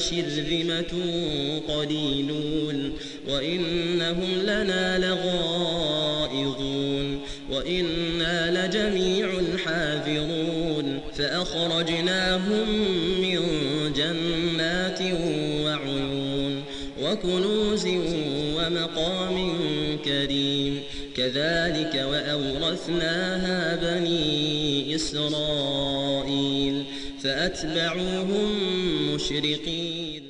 لشرذمة قليلون وإنهم لنا لغائظون وإنا لجميع حاذرون فأخرجناهم من جنات وعيون وكنوز ومقام كريم كذلك وأورثناها بني إسرائيل فأتبعوهم مشرقين.